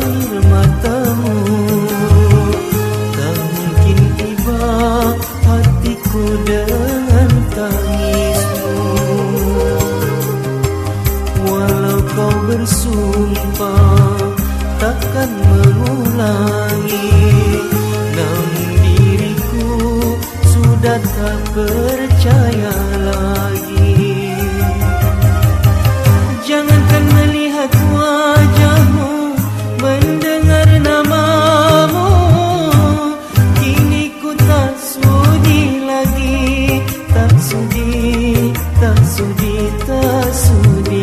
air matamu. Tak mungkin tiba hatiku dengan tangismu. Walau kau bersumpah takkan mengulangi Namun diriku sudah tak percaya tak sudi,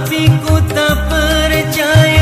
tapi ku tak percaya.